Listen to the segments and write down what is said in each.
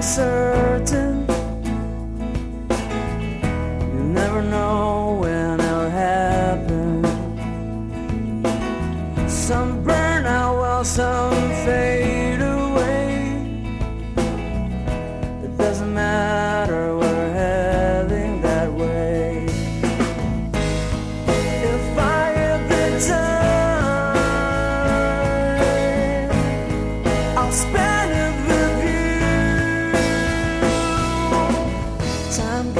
uncertain.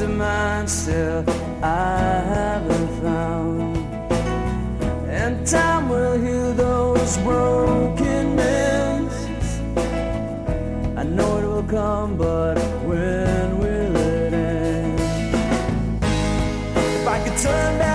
ways of myself I haven't found. And time will heal those broken ends. I know it will come, but when will it end? If I could turn back.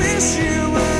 wish you were.